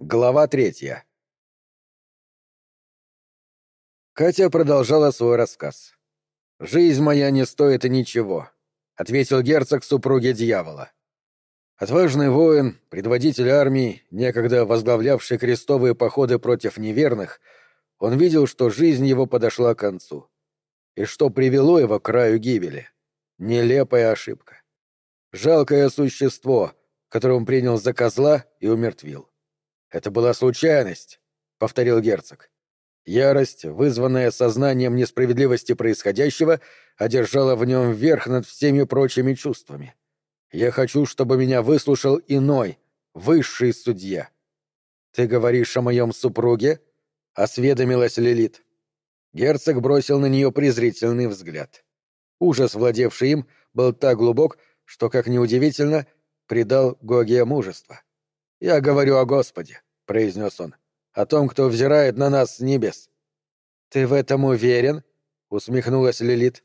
Глава третья. Катя продолжала свой рассказ. «Жизнь моя не стоит ничего», — ответил герцог супруге дьявола. Отважный воин, предводитель армии, некогда возглавлявший крестовые походы против неверных, он видел, что жизнь его подошла к концу. И что привело его к краю гибели? Нелепая ошибка. Жалкое существо, которое он принял за козла и умертвил. «Это была случайность», — повторил герцог. Ярость, вызванная сознанием несправедливости происходящего, одержала в нем верх над всеми прочими чувствами. «Я хочу, чтобы меня выслушал иной, высший судья». «Ты говоришь о моем супруге?» — осведомилась Лилит. Герцог бросил на нее презрительный взгляд. Ужас, владевший им, был так глубок, что, как неудивительно, придал Гогия мужество. «Я говорю о Господе», — произнес он, — «о том, кто взирает на нас с небес». «Ты в этом уверен?» — усмехнулась Лилит.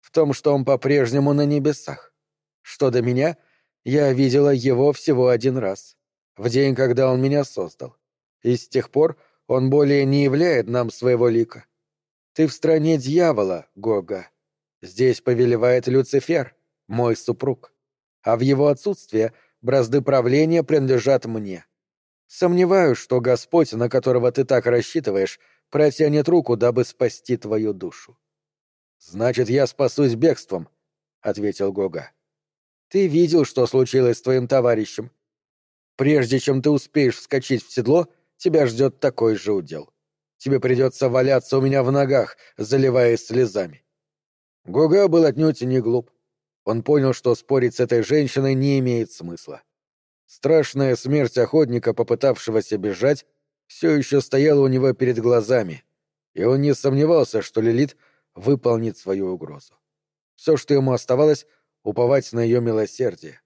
«В том, что он по-прежнему на небесах. Что до меня, я видела его всего один раз, в день, когда он меня создал. И с тех пор он более не являет нам своего лика. Ты в стране дьявола, Гога. Здесь повелевает Люцифер, мой супруг. А в его отсутствие — бразды правления принадлежат мне. Сомневаюсь, что Господь, на которого ты так рассчитываешь, протянет руку, дабы спасти твою душу. Значит, я спасусь бегством, ответил Гога. Ты видел, что случилось с твоим товарищем. Прежде чем ты успеешь вскочить в седло, тебя ждет такой же удел. Тебе придется валяться у меня в ногах, заливаясь слезами. Гога был отнюдь не глуп. Он понял, что спорить с этой женщиной не имеет смысла. Страшная смерть охотника, попытавшегося бежать, все еще стояла у него перед глазами, и он не сомневался, что Лилит выполнит свою угрозу. Все, что ему оставалось, уповать на ее милосердие.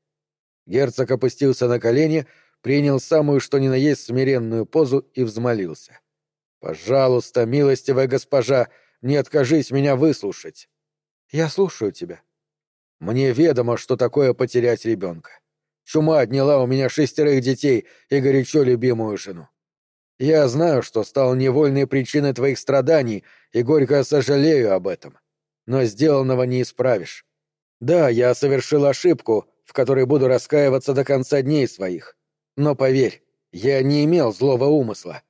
Герцог опустился на колени, принял самую что ни на есть смиренную позу и взмолился. «Пожалуйста, милостивая госпожа, не откажись меня выслушать». «Я слушаю тебя», мне ведомо, что такое потерять ребенка. Чума отняла у меня шестерых детей и горячо любимую жену. Я знаю, что стал невольной причиной твоих страданий и горько сожалею об этом. Но сделанного не исправишь. Да, я совершил ошибку, в которой буду раскаиваться до конца дней своих. Но поверь, я не имел злого умысла.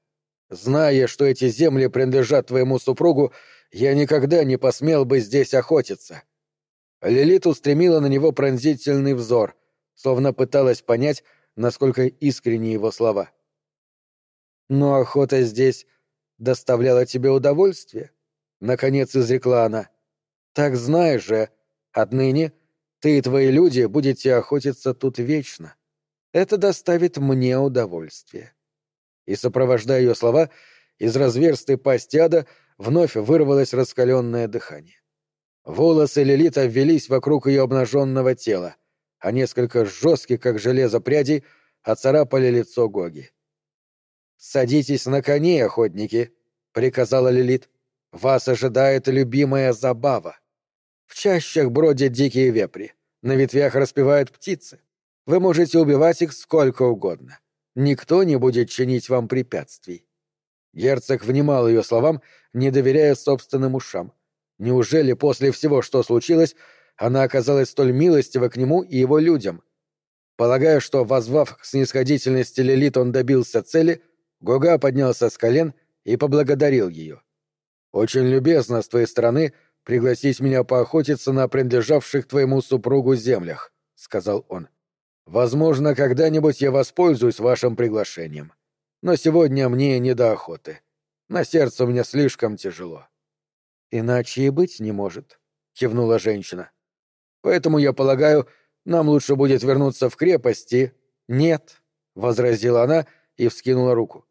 Зная, что эти земли принадлежат твоему супругу, я никогда не посмел бы здесь охотиться. Лилит устремила на него пронзительный взор, словно пыталась понять, насколько искренни его слова. «Но охота здесь доставляла тебе удовольствие?» — наконец изрекла она. «Так знаешь же, отныне ты и твои люди будете охотиться тут вечно. Это доставит мне удовольствие». И, сопровождая ее слова, из разверстой пасти ада вновь вырвалось раскаленное дыхание. Волосы Лилита ввелись вокруг ее обнаженного тела, а несколько жестких, как железо прядей, оцарапали лицо Гоги. «Садитесь на коней, охотники», — приказала Лилит. «Вас ожидает любимая забава. В чащах бродят дикие вепри, на ветвях распевают птицы. Вы можете убивать их сколько угодно. Никто не будет чинить вам препятствий». Герцог внимал ее словам, не доверяя собственным ушам. Неужели после всего, что случилось, она оказалась столь милостива к нему и его людям? Полагая, что, возвав к снисходительности Лилит, он добился цели, Гога поднялся с колен и поблагодарил ее. «Очень любезно с твоей стороны пригласить меня поохотиться на принадлежавших твоему супругу землях», — сказал он. «Возможно, когда-нибудь я воспользуюсь вашим приглашением. Но сегодня мне не до охоты. На сердце у меня слишком тяжело». «Иначе и быть не может», — кивнула женщина. «Поэтому, я полагаю, нам лучше будет вернуться в крепости». «Нет», — возразила она и вскинула руку.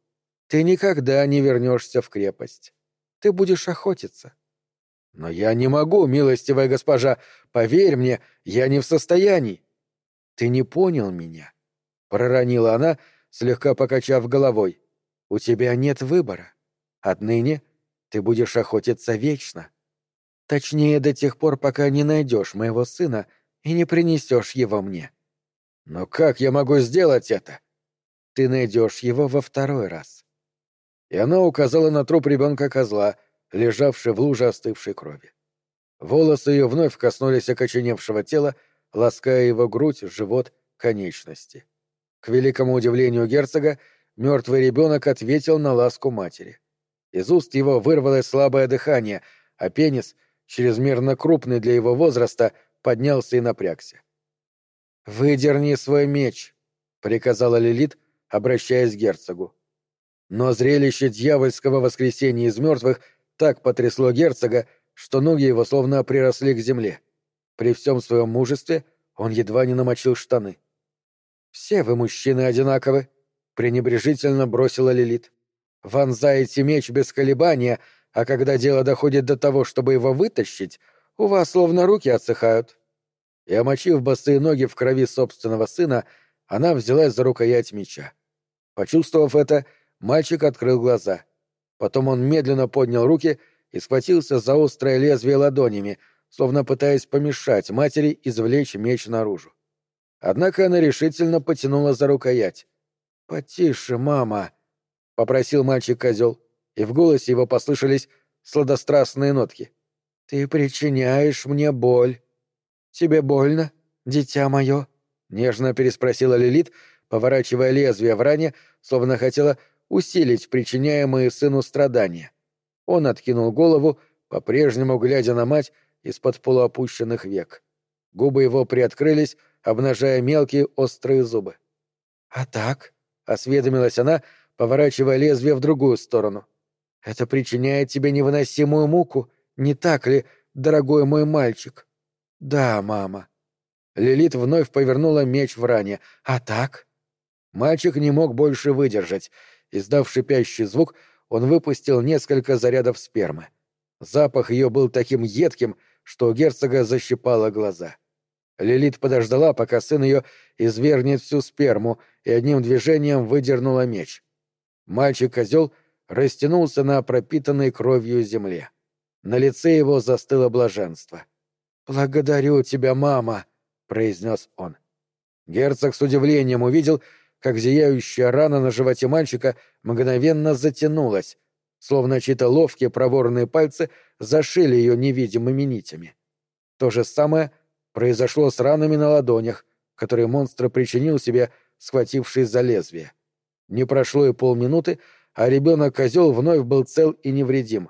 «Ты никогда не вернешься в крепость. Ты будешь охотиться». «Но я не могу, милостивая госпожа. Поверь мне, я не в состоянии». «Ты не понял меня», — проронила она, слегка покачав головой. «У тебя нет выбора. Отныне ты будешь охотиться вечно. Точнее, до тех пор, пока не найдешь моего сына и не принесешь его мне. Но как я могу сделать это? ты найдешь его во второй раз. И она указала на труп ребенка козла, лежавший в луже остывшей крови. Волосы ее вновь коснулись окоченевшего тела, лаская его грудь, живот, конечности. К великому удивлению герцога, мертвый ребенок ответил на ласку матери. Из уст его вырвалось слабое дыхание, а пенис, чрезмерно крупный для его возраста, поднялся и напрягся. «Выдерни свой меч», — приказала Лилит, обращаясь к герцогу. Но зрелище дьявольского воскресения из мертвых так потрясло герцога, что ноги его словно приросли к земле. При всем своем мужестве он едва не намочил штаны. «Все вы, мужчины, одинаковы», — пренебрежительно бросила Лилит. «Вонзаете меч без колебания, а когда дело доходит до того, чтобы его вытащить, у вас словно руки отсыхают». И, омочив босые ноги в крови собственного сына, она взялась за рукоять меча. Почувствовав это, мальчик открыл глаза. Потом он медленно поднял руки и схватился за острое лезвие ладонями, словно пытаясь помешать матери извлечь меч наружу. Однако она решительно потянула за рукоять. «Потише, мама!» — попросил мальчик-козел, и в голосе его послышались сладострастные нотки. «Ты причиняешь мне боль». «Тебе больно, дитя мое?» — нежно переспросила Лилит, поворачивая лезвие в ране, словно хотела усилить причиняемые сыну страдания. Он откинул голову, по-прежнему глядя на мать из-под полуопущенных век. Губы его приоткрылись, обнажая мелкие острые зубы. «А так?» — осведомилась она, поворачивая лезвие в другую сторону. «Это причиняет тебе невыносимую муку, не так ли, дорогой мой мальчик?» «Да, мама». Лилит вновь повернула меч в ране. «А так?» Мальчик не мог больше выдержать. Издав шипящий звук, он выпустил несколько зарядов спермы. Запах ее был таким едким, что у герцога защипало глаза. Лилит подождала, пока сын ее извергнет всю сперму, и одним движением выдернула меч. Мальчик-козел растянулся на пропитанной кровью земле. На лице его застыло блаженство. «Благодарю тебя, мама!» — произнес он. Герцог с удивлением увидел, как зияющая рана на животе мальчика мгновенно затянулась, словно чьи-то ловкие проворные пальцы зашили ее невидимыми нитями. То же самое произошло с ранами на ладонях, которые монстр причинил себе, схватившись за лезвие. Не прошло и полминуты, а ребенок-козел вновь был цел и невредим.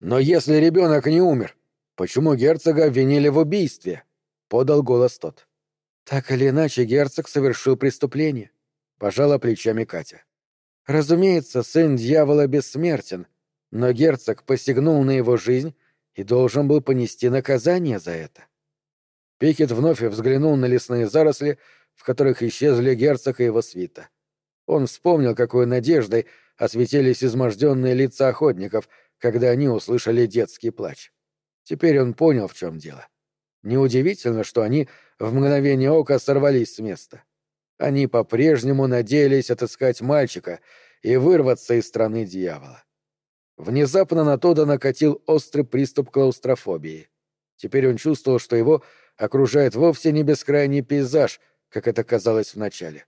«Но если ребенок не умер, почему герцога обвинили в убийстве?» — подал голос тот. Так или иначе, герцог совершил преступление, пожала плечами Катя. Разумеется, сын дьявола бессмертен, но герцог посягнул на его жизнь и должен был понести наказание за это. Пикет вновь взглянул на лесные заросли, в которых исчезли герцог и его свита. Он вспомнил, какой надеждой осветились изможденные лица охотников, когда они услышали детский плач. Теперь он понял, в чем дело. Неудивительно, что они в мгновение ока сорвались с места. Они по-прежнему надеялись отыскать мальчика и вырваться из страны дьявола. Внезапно на Тода накатил острый приступ клаустрофобии. Теперь он чувствовал, что его окружает вовсе не бескрайний пейзаж, как это казалось вначале.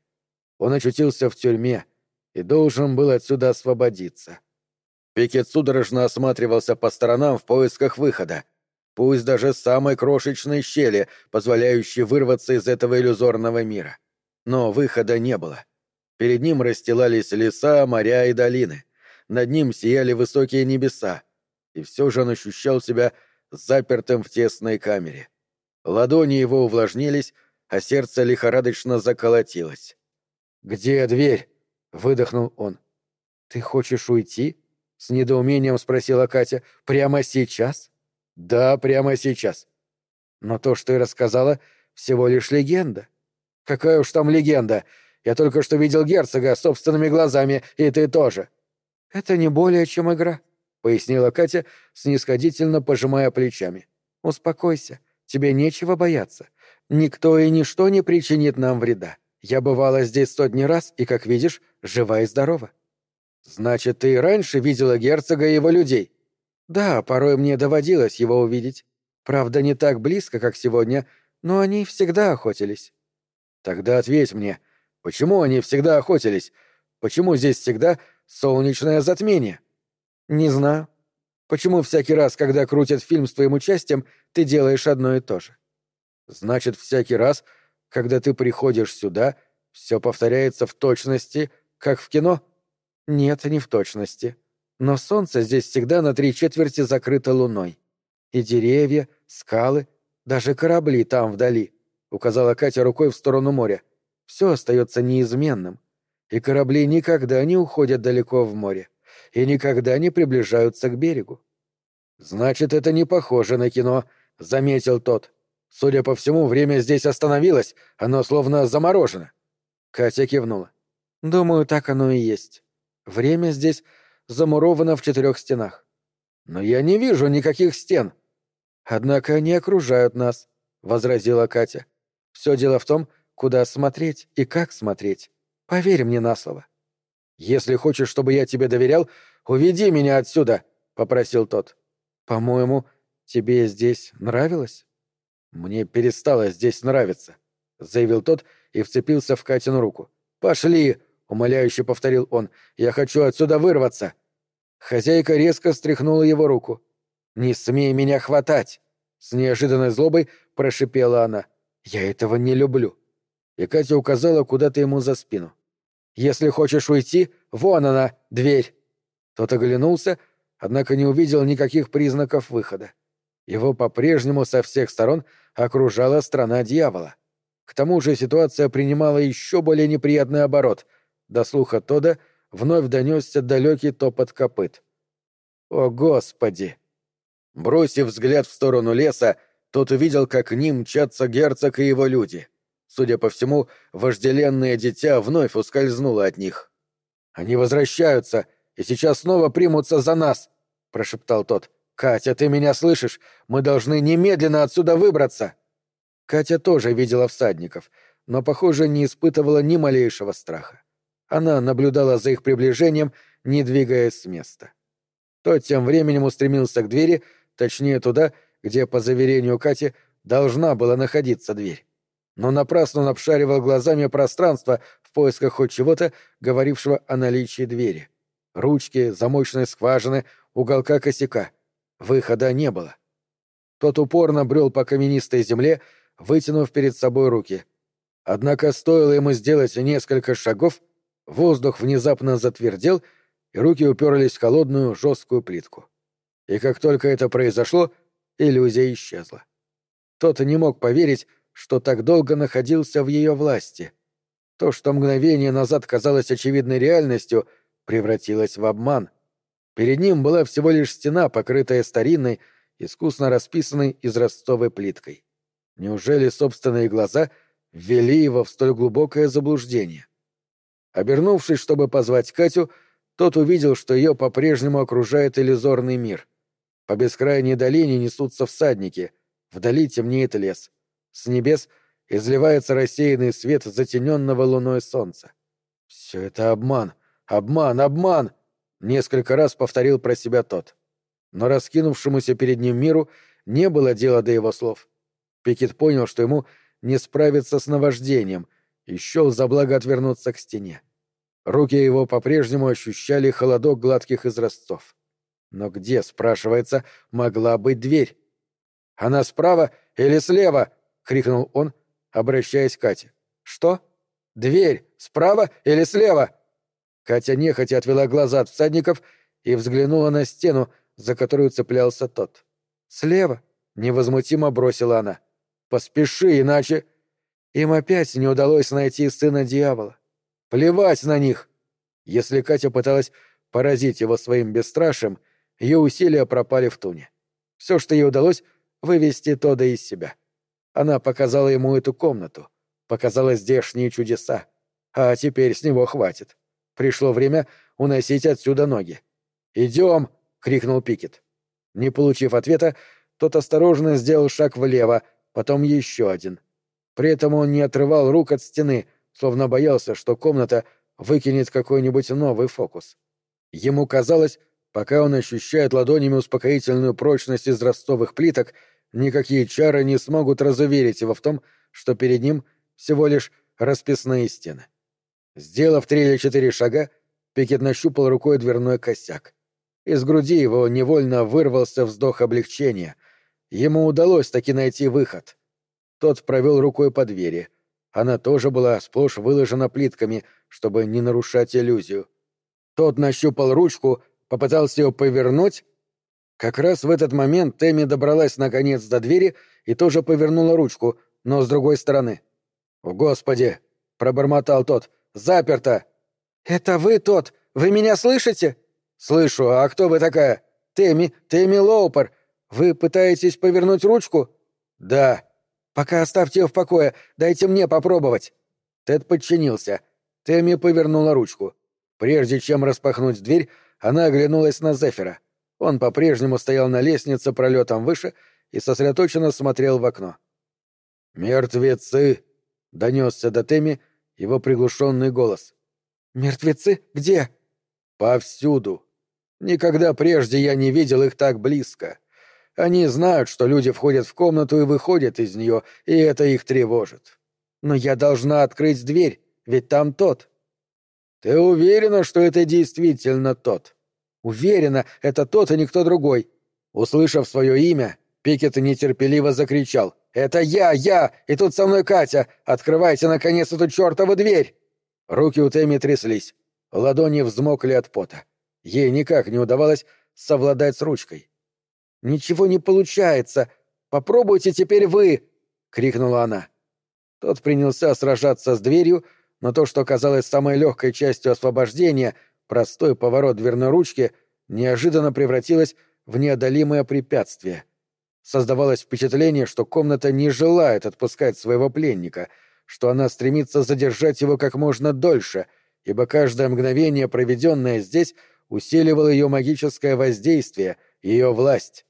Он очутился в тюрьме и должен был отсюда освободиться. Пикет судорожно осматривался по сторонам в поисках выхода, пусть даже самой крошечной щели, позволяющей вырваться из этого иллюзорного мира. Но выхода не было. Перед ним расстилались леса, моря и долины. Над ним сияли высокие небеса. И все же он ощущал себя запертым в тесной камере. Ладони его увлажнились, а сердце лихорадочно заколотилось. «Где дверь?» — выдохнул он. «Ты хочешь уйти?» — с недоумением спросила Катя. «Прямо сейчас?» Да, прямо сейчас. Но то, что ты рассказала, всего лишь легенда. Какая уж там легенда. Я только что видел герцога собственными глазами, и ты тоже. Это не более чем игра, пояснила Катя, снисходительно пожимая плечами. Успокойся, тебе нечего бояться. Никто и ничто не причинит нам вреда. Я бывала здесь сотни раз и, как видишь, жива и здорова. Значит, ты раньше видела герцога и его людей? Да, порой мне доводилось его увидеть. Правда, не так близко, как сегодня, но они всегда охотились. Тогда ответь мне, Почему они всегда охотились? Почему здесь всегда солнечное затмение? Не знаю. Почему всякий раз, когда крутят фильм с твоим участием, ты делаешь одно и то же? Значит, всякий раз, когда ты приходишь сюда, все повторяется в точности, как в кино? Нет, не в точности. Но солнце здесь всегда на три четверти закрыто луной. И деревья, скалы, даже корабли там вдали, указала Катя рукой в сторону моря. Все остается неизменным. И корабли никогда не уходят далеко в море и никогда не приближаются к берегу. «Значит, это не похоже на кино», — заметил тот. «Судя по всему, время здесь остановилось, оно словно заморожено». Катя кивнула. «Думаю, так оно и есть. Время здесь замуровано в четырех стенах». «Но я не вижу никаких стен». «Однако они окружают нас», — возразила Катя. «Все дело в том, куда смотреть и как смотреть. Поверь мне на слово». «Если хочешь, чтобы я тебе доверял, уведи меня отсюда», — попросил тот. «По-моему, тебе здесь нравилось?» «Мне перестало здесь нравиться», — заявил тот и вцепился в Катину руку. «Пошли!» — умоляюще повторил он. «Я хочу отсюда вырваться!» Хозяйка резко стряхнула его руку. «Не смей меня хватать!» С неожиданной злобой прошипела она. «Я этого не люблю!» И Катя указала куда-то ему за спину. «Если хочешь уйти, вон она, дверь!» Тот оглянулся, однако не увидел никаких признаков выхода. Его по-прежнему со всех сторон окружала страна дьявола. К тому же ситуация принимала еще более неприятный оборот. До слуха Тода вновь донесся далекий топот копыт. «О, Господи!» Бросив взгляд в сторону леса, тот увидел, как к ним мчатся герцог и его люди. Судя по всему, вожделенное дитя вновь ускользнуло от них. «Они возвращаются, и сейчас снова примутся за нас!» — прошептал тот. «Катя, ты меня слышишь? Мы должны немедленно отсюда выбраться!» Катя тоже видела всадников, но, похоже, не испытывала ни малейшего страха. Она наблюдала за их приближением, не двигаясь с места. Тот тем временем устремился к двери, точнее туда, где, по заверению Кати, должна была находиться дверь. Но напрасно он обшаривал глазами пространство в поисках хоть чего-то, говорившего о наличии двери. Ручки, замочной скважины, уголка косяка. Выхода не было. Тот упорно брел по каменистой земле, вытянув перед собой руки. Однако стоило ему сделать несколько шагов, воздух внезапно затвердел, и руки уперлись в холодную жесткую плитку. И как только это произошло, иллюзия исчезла. Тот не мог поверить, что так долго находился в ее власти. То, что мгновение назад казалось очевидной реальностью, превратилось в обман. Перед ним была всего лишь стена, покрытая старинной, искусно расписанной изразцовой плиткой. Неужели собственные глаза ввели его в столь глубокое заблуждение? Обернувшись, чтобы позвать Катю, тот увидел, что ее по-прежнему окружает иллюзорный мир. По бескрайней долине несутся всадники, вдали темнеет лес. С небес изливается рассеянный свет затененного луной солнца. «Все это обман! Обман! Обман!» — несколько раз повторил про себя тот. Но раскинувшемуся перед ним миру не было дела до его слов. Пикет понял, что ему не справиться с наваждением, и счел за благо отвернуться к стене. Руки его по-прежнему ощущали холодок гладких изразцов. Но где, спрашивается, могла быть дверь? Она справа или слева? — крикнул он, обращаясь к Кате. «Что? Дверь! Справа или слева?» Катя нехотя отвела глаза от всадников и взглянула на стену, за которую цеплялся тот. «Слева!» — невозмутимо бросила она. «Поспеши, иначе...» Им опять не удалось найти сына дьявола. Плевать на них! Если Катя пыталась поразить его своим бесстрашием, ее усилия пропали в туне. Все, что ей удалось, вывести Тода из себя. Она показала ему эту комнату, показала здешние чудеса. А теперь с него хватит. Пришло время уносить отсюда ноги. «Идем!» — крикнул Пикет. Не получив ответа, тот осторожно сделал шаг влево, потом еще один. При этом он не отрывал рук от стены, словно боялся, что комната выкинет какой-нибудь новый фокус. Ему казалось, пока он ощущает ладонями успокоительную прочность из ростовых плиток, никакие чары не смогут разуверить его в том, что перед ним всего лишь расписные стены. Сделав три или четыре шага, Пикет нащупал рукой дверной косяк. Из груди его невольно вырвался вздох облегчения. Ему удалось таки найти выход. Тот провел рукой по двери. Она тоже была сплошь выложена плитками, чтобы не нарушать иллюзию. Тот нащупал ручку, попытался ее повернуть. Как раз в этот момент Тэмми добралась наконец до двери и тоже повернула ручку, но с другой стороны. «О, Господи!» — пробормотал тот. «Заперто!» «Это вы тот! Вы меня слышите?» «Слышу. А кто вы такая?» «Тэмми, Тэмми Лоупер. Вы пытаетесь повернуть ручку?» «Да». «Пока оставьте ее в покое. Дайте мне попробовать». Тед подчинился. Тэмми повернула ручку. Прежде чем распахнуть дверь, она оглянулась на Зефира. Он по-прежнему стоял на лестнице пролетом выше и сосредоточенно смотрел в окно. «Мертвецы!» — донесся до Тэмми его приглушенный голос. «Мертвецы? Где?» «Повсюду. Никогда прежде я не видел их так близко. Они знают, что люди входят в комнату и выходят из нее, и это их тревожит. Но я должна открыть дверь, ведь там тот». «Ты уверена, что это действительно тот?» «Уверена, это тот и никто другой». Услышав свое имя, Пикет нетерпеливо закричал. «Это я, я! И тут со мной Катя! Открывайте, наконец, эту чертову дверь!» Руки у Тэмми тряслись. Ладони взмокли от пота. Ей никак не удавалось совладать с ручкой. «Ничего не получается! Попробуйте теперь вы!» — крикнула она. Тот принялся сражаться с дверью, но то, что казалось самой легкой частью освобождения, простой поворот дверной ручки, неожиданно превратилось в неодолимое препятствие. Создавалось впечатление, что комната не желает отпускать своего пленника — что она стремится задержать его как можно дольше, ибо каждое мгновение, проведенное здесь, усиливало ее магическое воздействие, ее власть.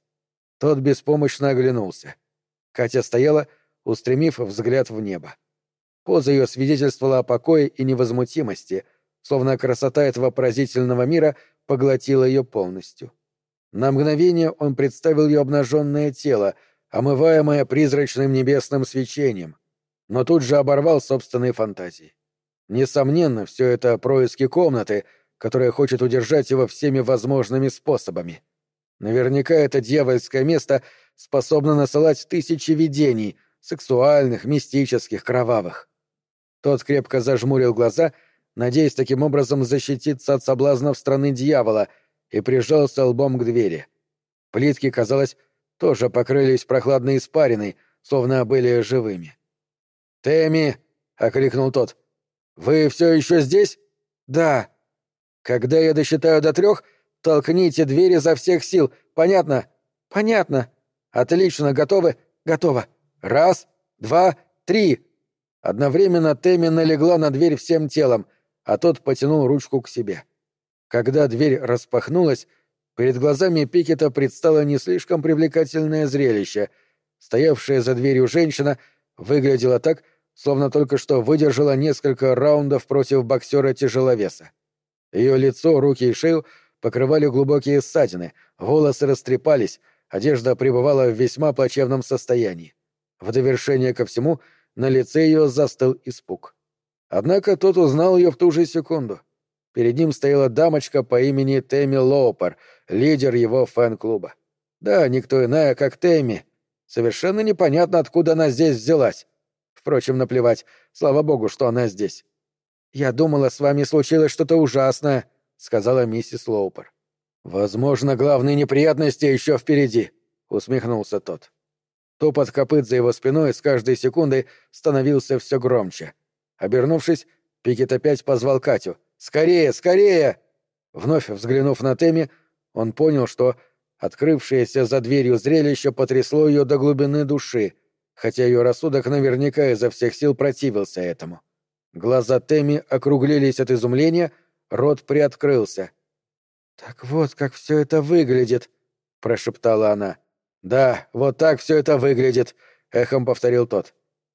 Тот беспомощно оглянулся. Катя стояла, устремив взгляд в небо. Поза ее свидетельствовала о покое и невозмутимости, словно красота этого поразительного мира поглотила ее полностью. На мгновение он представил ее обнаженное тело, омываемое призрачным небесным свечением, но тут же оборвал собственные фантазии. Несомненно, все это происки комнаты, которая хочет удержать его всеми возможными способами. Наверняка это дьявольское место способно насылать тысячи видений, сексуальных, мистических, кровавых. Тот крепко зажмурил глаза, надеясь таким образом защититься от соблазнов страны дьявола, и прижался лбом к двери. Плитки, казалось, тоже покрылись прохладной испариной, словно были живыми. «Тэмми!» — окликнул тот. «Вы все еще здесь?» «Да». «Когда я досчитаю до трех, толкните двери изо всех сил. Понятно?» «Понятно». «Отлично. Готовы?» «Готово». «Раз, два, три». Одновременно Тэмми налегла на дверь всем телом, а тот потянул ручку к себе. Когда дверь распахнулась, перед глазами Пикета предстало не слишком привлекательное зрелище. Стоявшая за дверью женщина выглядела так, словно только что выдержала несколько раундов против боксера-тяжеловеса. Ее лицо, руки и шею покрывали глубокие ссадины, волосы растрепались, одежда пребывала в весьма плачевном состоянии. В довершение ко всему на лице ее застыл испуг. Однако тот узнал ее в ту же секунду. Перед ним стояла дамочка по имени Тэмми Лоупер, лидер его фэн-клуба. Да, никто иная, как Тэмми. Совершенно непонятно, откуда она здесь взялась. Впрочем, наплевать. Слава богу, что она здесь. «Я думала, с вами случилось что-то ужасное», — сказала миссис Лоупер. «Возможно, главные неприятности еще впереди», — усмехнулся тот. Топот копыт за его спиной с каждой секундой становился все громче. Обернувшись, Пикет опять позвал Катю. «Скорее, скорее!» Вновь взглянув на Теми, он понял, что открывшееся за дверью зрелище потрясло ее до глубины души — хотя ее рассудок наверняка изо всех сил противился этому. Глаза Тэмми округлились от изумления, рот приоткрылся. «Так вот, как все это выглядит», — прошептала она. «Да, вот так все это выглядит», — эхом повторил тот.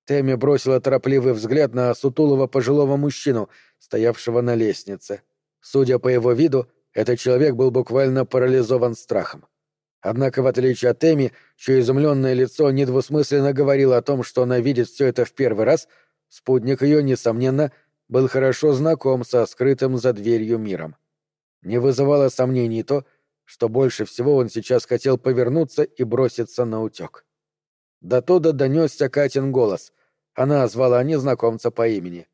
Тэмми бросила торопливый взгляд на сутулого пожилого мужчину, стоявшего на лестнице. Судя по его виду, этот человек был буквально парализован страхом. Однако, в отличие от Эми, чье изумленное лицо недвусмысленно говорило о том, что она видит все это в первый раз, спутник ее, несомненно, был хорошо знаком со скрытым за дверью миром. Не вызывало сомнений то, что больше всего он сейчас хотел повернуться и броситься на утек. До Тода донесся Катин голос. Она звала незнакомца по имени.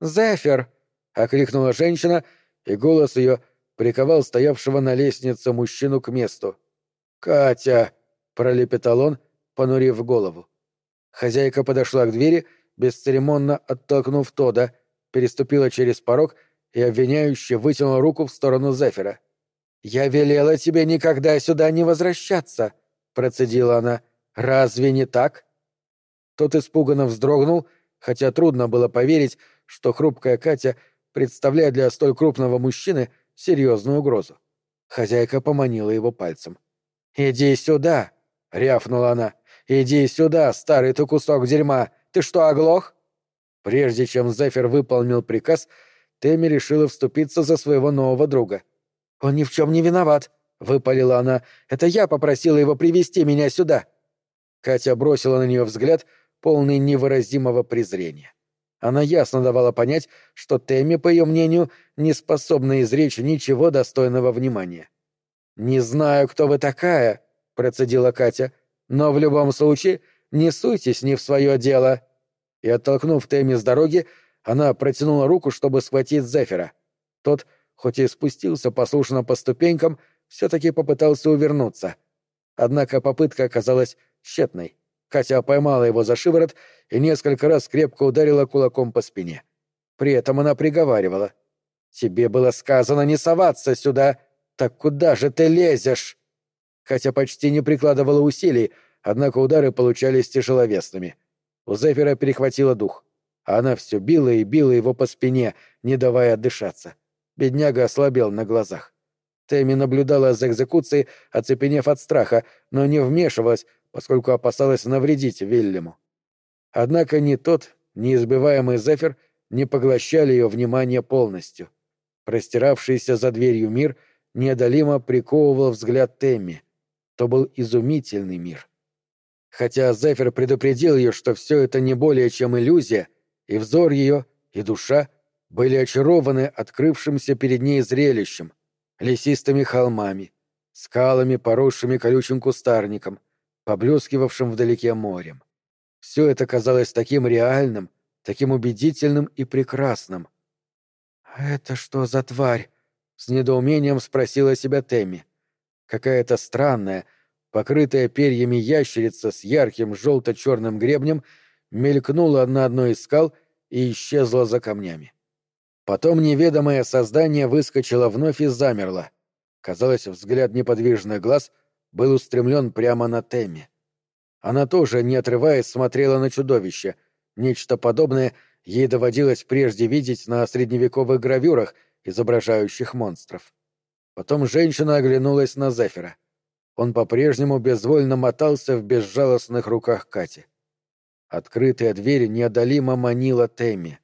«Зефир!» — окликнула женщина, и голос ее приковал стоявшего на лестнице мужчину к месту. «Катя!» — пролепетал он, понурив голову. Хозяйка подошла к двери, бесцеремонно оттолкнув Тода, переступила через порог и обвиняюще вытянула руку в сторону Зефира. «Я велела тебе никогда сюда не возвращаться», — процедила она. «Разве не так?» Тот испуганно вздрогнул, хотя трудно было поверить, что хрупкая Катя представляет для столь крупного мужчины серьезную угрозу. Хозяйка поманила его пальцем. «Иди сюда!» — рявкнула она. «Иди сюда, старый ты кусок дерьма! Ты что, оглох?» Прежде чем Зефир выполнил приказ, Тэмми решила вступиться за своего нового друга. «Он ни в чем не виноват», — выпалила она. «Это я попросила его привести меня сюда». Катя бросила на нее взгляд, полный невыразимого презрения. Она ясно давала понять, что Тэмми, по ее мнению, не способна изречь ничего достойного внимания. «Не знаю, кто вы такая», — процедила Катя, — «но в любом случае не суйтесь не в свое дело» и, оттолкнув Тэмми с дороги, она протянула руку, чтобы схватить Зефира. Тот, хоть и спустился послушно по ступенькам, все-таки попытался увернуться. Однако попытка оказалась тщетной. Катя поймала его за шиворот и несколько раз крепко ударила кулаком по спине. При этом она приговаривала. «Тебе было сказано не соваться сюда! Так куда же ты лезешь?» Катя почти не прикладывала усилий, однако удары получались тяжеловесными. У Зефира перехватило дух. Она все била и била его по спине, не давая отдышаться. Бедняга ослабел на глазах. Тэмми наблюдала за экзекуцией, оцепенев от страха, но не вмешивалась, поскольку опасалась навредить Вильяму. Однако ни тот, ни избиваемый Зефир не поглощали ее внимание полностью. Простиравшийся за дверью мир неодолимо приковывал взгляд Тэмми. То был изумительный мир. Хотя Зефир предупредил ее, что все это не более чем иллюзия, и взор ее, и душа были очарованы открывшимся перед ней зрелищем, лесистыми холмами, скалами, поросшими колючим кустарником, поблескивавшим вдалеке морем. Все это казалось таким реальным, таким убедительным и прекрасным. «Это что за тварь?» — с недоумением спросила себя Тэмми. Какая-то странная, покрытая перьями ящерица с ярким желто-черным гребнем, мелькнула на одной из скал и исчезла за камнями. Потом неведомое создание выскочило вновь и замерло. Казалось, взгляд неподвижных глаз был устремлен прямо на Тэмми. Она тоже, не отрываясь, смотрела на чудовище. Нечто подобное ей доводилось прежде видеть на средневековых гравюрах, изображающих монстров. Потом женщина оглянулась на Зефира. Он по-прежнему безвольно мотался в безжалостных руках Кати. Открытая дверь неодолимо манила Тэмми.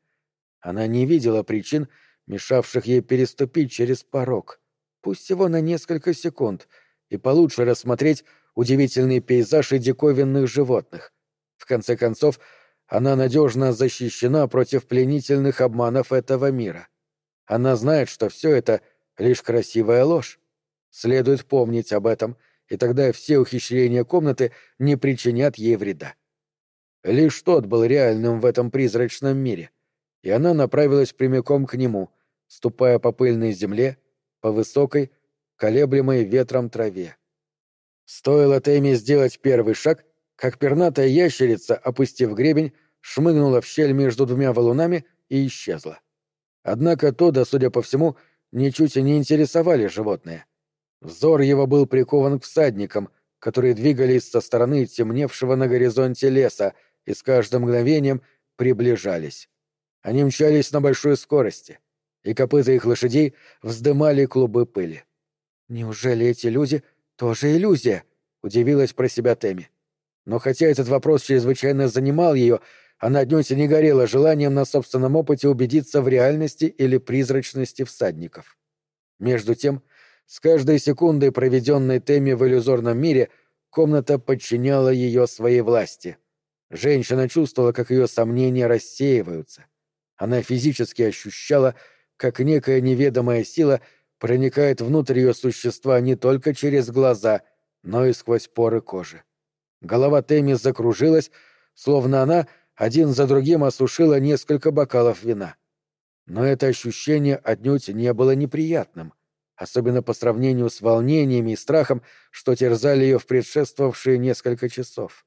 Она не видела причин, мешавших ей переступить через порог, пусть всего на несколько секунд, и получше рассмотреть удивительный пейзаж и диковинных животных. В конце концов, она надежно защищена против пленительных обманов этого мира. Она знает, что все это — лишь красивая ложь. Следует помнить об этом — и тогда все ухищрения комнаты не причинят ей вреда. Лишь тот был реальным в этом призрачном мире, и она направилась прямиком к нему, ступая по пыльной земле, по высокой, колеблемой ветром траве. Стоило Тэмми сделать первый шаг, как пернатая ящерица, опустив гребень, шмыгнула в щель между двумя валунами и исчезла. Однако Тода, судя по всему, ничуть и не интересовали животные — Взор его был прикован к всадникам, которые двигались со стороны темневшего на горизонте леса и с каждым мгновением приближались. Они мчались на большой скорости, и копыта их лошадей вздымали клубы пыли. «Неужели эти люди тоже иллюзия?» — удивилась про себя Тэмми. Но хотя этот вопрос чрезвычайно занимал ее, она отнюдь не горела желанием на собственном опыте убедиться в реальности или призрачности всадников. Между тем, с каждой секундой, проведенной Тэмми в иллюзорном мире, комната подчиняла ее своей власти. Женщина чувствовала, как ее сомнения рассеиваются. Она физически ощущала, как некая неведомая сила проникает внутрь ее существа не только через глаза, но и сквозь поры кожи. Голова Тэмми закружилась, словно она один за другим осушила несколько бокалов вина. Но это ощущение отнюдь не было неприятным, особенно по сравнению с волнениями и страхом, что терзали ее в предшествовавшие несколько часов.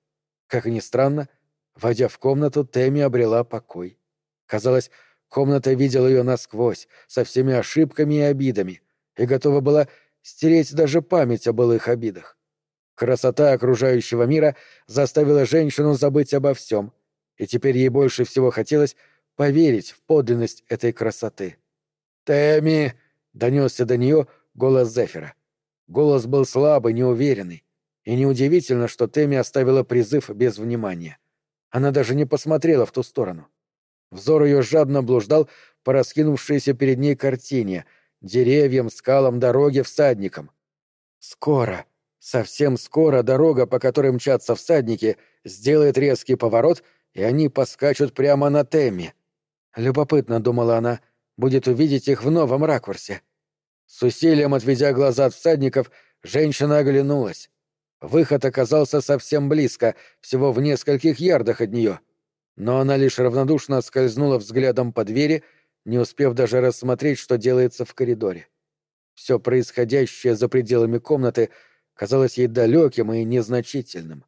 Как ни странно, войдя в комнату, Тэмми обрела покой. Казалось, комната видела ее насквозь, со всеми ошибками и обидами, и готова была стереть даже память о былых обидах. Красота окружающего мира заставила женщину забыть обо всем, и теперь ей больше всего хотелось поверить в подлинность этой красоты. «Тэмми!» — донесся до нее голос Зефира. Голос был слабый, неуверенный, и неудивительно, что Тэмми оставила призыв без внимания. Она даже не посмотрела в ту сторону. Взор ее жадно блуждал по раскинувшейся перед ней картине — деревьям, скалам, дороге, всадникам. Скоро, совсем скоро дорога, по которой мчатся всадники, сделает резкий поворот, и они поскачут прямо на Темми. Любопытно, — думала она, — будет увидеть их в новом ракурсе. С усилием отведя глаза от всадников, женщина оглянулась. Выход оказался совсем близко, всего в нескольких ярдах от нее — но она лишь равнодушно скользнула взглядом по двери, не успев даже рассмотреть, что делается в коридоре. Все происходящее за пределами комнаты казалось ей далеким и незначительным.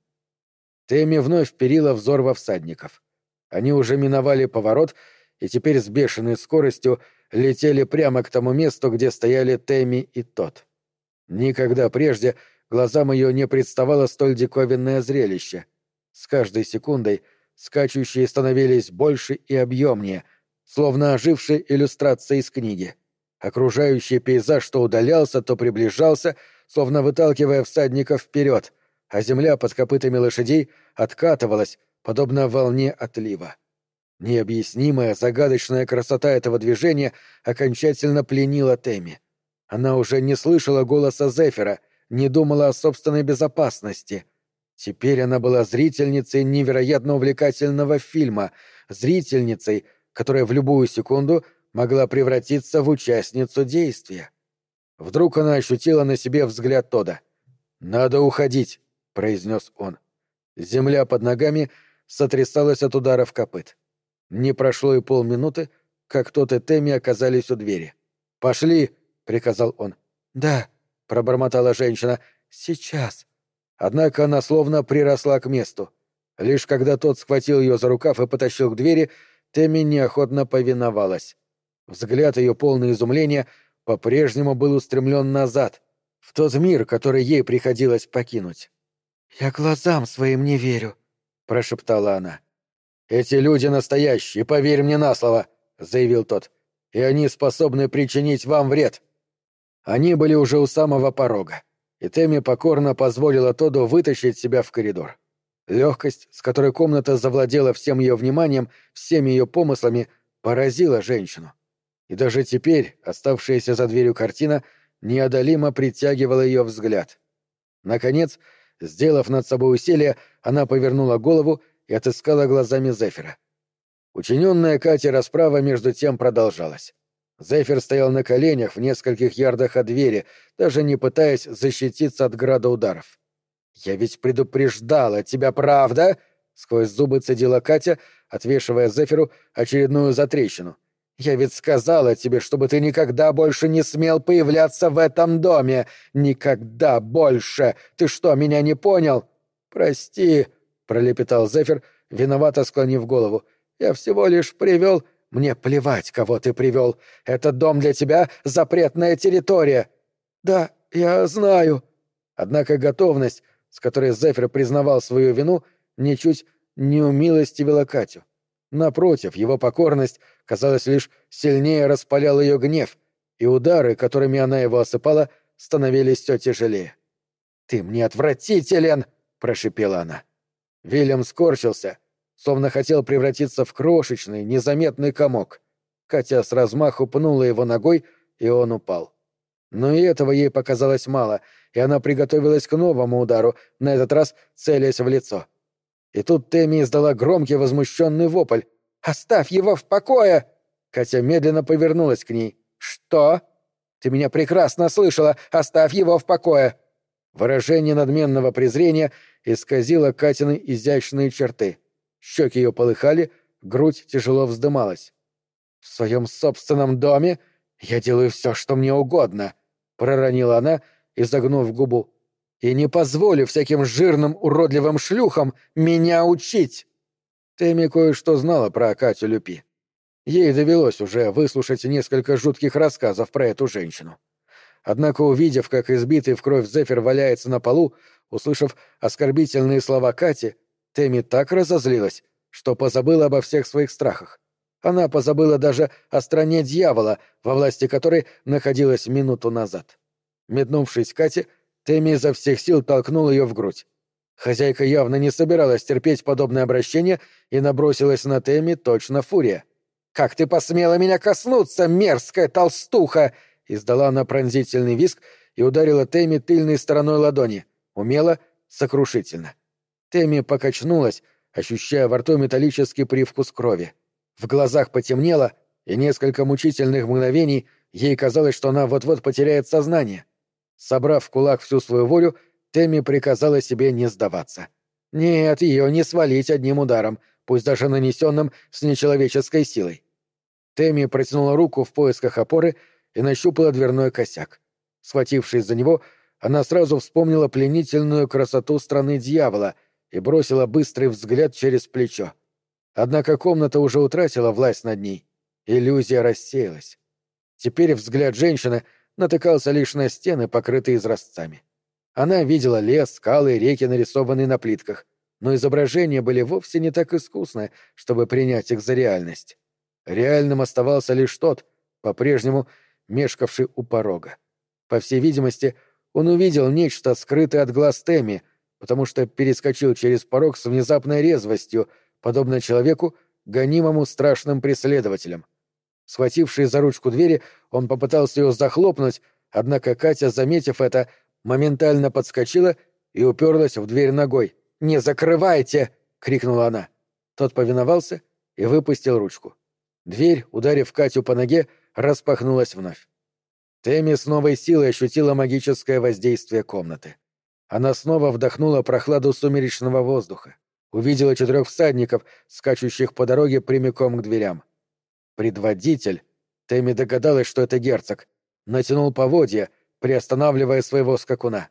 Тэмми вновь вперила взор во всадников. Они уже миновали поворот и теперь с бешеной скоростью летели прямо к тому месту, где стояли Тэмми и тот. Никогда прежде глазам ее не представало столь диковинное зрелище. С каждой секундой — скачущие становились больше и объемнее, словно ожившие иллюстрации из книги. Окружающий пейзаж то удалялся, то приближался, словно выталкивая всадников вперед, а земля под копытами лошадей откатывалась, подобно волне отлива. Необъяснимая, загадочная красота этого движения окончательно пленила Тэмми. Она уже не слышала голоса Зефира, не думала о собственной безопасности — Теперь она была зрительницей невероятно увлекательного фильма, зрительницей, которая в любую секунду могла превратиться в участницу действия. Вдруг она ощутила на себе взгляд Тода. «Надо уходить», — произнес он. Земля под ногами сотрясалась от ударов копыт. Не прошло и полминуты, как тот и Тэмми оказались у двери. «Пошли!» — приказал он. «Да», — пробормотала женщина. «Сейчас». Однако она словно приросла к месту. Лишь когда тот схватил ее за рукав и потащил к двери, Тэмми неохотно повиновалась. Взгляд ее полный изумления по-прежнему был устремлен назад, в тот мир, который ей приходилось покинуть. «Я глазам своим не верю», — прошептала она. «Эти люди настоящие, поверь мне на слово», — заявил тот. «И они способны причинить вам вред». Они были уже у самого порога и Тэмми покорно позволила Тоду вытащить себя в коридор. Легкость, с которой комната завладела всем ее вниманием, всеми ее помыслами, поразила женщину. И даже теперь оставшаяся за дверью картина неодолимо притягивала ее взгляд. Наконец, сделав над собой усилие, она повернула голову и отыскала глазами Зефира. Учиненная Катя расправа между тем продолжалась. Зефир стоял на коленях в нескольких ярдах от двери, даже не пытаясь защититься от града ударов. «Я ведь предупреждала тебя, правда?» — сквозь зубы цедила Катя, отвешивая Зефиру очередную затрещину. «Я ведь сказала тебе, чтобы ты никогда больше не смел появляться в этом доме! Никогда больше! Ты что, меня не понял?» «Прости», — пролепетал Зефир, виновато склонив голову. «Я всего лишь привел мне плевать, кого ты привел. Этот дом для тебя — запретная территория. Да, я знаю. Однако готовность, с которой Зефир признавал свою вину, ничуть не умилостивила Катю. Напротив, его покорность, казалось, лишь сильнее распалял ее гнев, и удары, которыми она его осыпала, становились все тяжелее. «Ты мне отвратителен!» — прошипела она. Вильям скорчился, словно хотел превратиться в крошечный, незаметный комок. Катя с размаху пнула его ногой, и он упал. Но и этого ей показалось мало, и она приготовилась к новому удару, на этот раз целясь в лицо. И тут Тэмми издала громкий возмущенный вопль. «Оставь его в покое!» Катя медленно повернулась к ней. «Что?» «Ты меня прекрасно слышала! Оставь его в покое!» Выражение надменного презрения исказило Катины изящные черты. Щеки ее полыхали, грудь тяжело вздымалась. «В своем собственном доме я делаю все, что мне угодно», — проронила она, изогнув губу. «И не позволю всяким жирным уродливым шлюхам меня учить!» Тэмми кое-что знала про Катю Люпи. Ей довелось уже выслушать несколько жутких рассказов про эту женщину. Однако, увидев, как избитый в кровь Зефир валяется на полу, услышав оскорбительные слова Кати, Тэмми так разозлилась, что позабыла обо всех своих страхах. Она позабыла даже о стране дьявола, во власти которой находилась минуту назад. Метнувшись к Кате, Тэмми изо всех сил толкнул ее в грудь. Хозяйка явно не собиралась терпеть подобное обращение и набросилась на Тэмми точно фурия. «Как ты посмела меня коснуться, мерзкая толстуха!» Издала она пронзительный виск и ударила Тэмми тыльной стороной ладони. Умело, сокрушительно. Тэмми покачнулась, ощущая во рту металлический привкус крови. В глазах потемнело, и несколько мучительных мгновений ей казалось, что она вот-вот потеряет сознание. Собрав в кулак всю свою волю, Тэмми приказала себе не сдаваться. Нет, ее не свалить одним ударом, пусть даже нанесенным с нечеловеческой силой. Тэмми протянула руку в поисках опоры и нащупала дверной косяк. Схватившись за него, она сразу вспомнила пленительную красоту страны дьявола и бросила быстрый взгляд через плечо. Однако комната уже утратила власть над ней. Иллюзия рассеялась. Теперь взгляд женщины натыкался лишь на стены, покрытые изразцами. Она видела лес, скалы реки, нарисованные на плитках, но изображения были вовсе не так искусны, чтобы принять их за реальность. Реальным оставался лишь тот, по-прежнему мешкавший у порога. По всей видимости, он увидел нечто, скрытое от глаз Тэмми, потому что перескочил через порог с внезапной резвостью, подобно человеку, гонимому страшным преследователем. Схватившись за ручку двери, он попытался ее захлопнуть, однако Катя, заметив это, моментально подскочила и уперлась в дверь ногой. «Не закрывайте!» — крикнула она. Тот повиновался и выпустил ручку. Дверь, ударив Катю по ноге, распахнулась вновь. Тэмми с новой силой ощутила магическое воздействие комнаты. Она снова вдохнула прохладу сумеречного воздуха. Увидела четырех всадников, скачущих по дороге прямиком к дверям. Предводитель, Тэмми догадалась, что это герцог, натянул поводья, приостанавливая своего скакуна.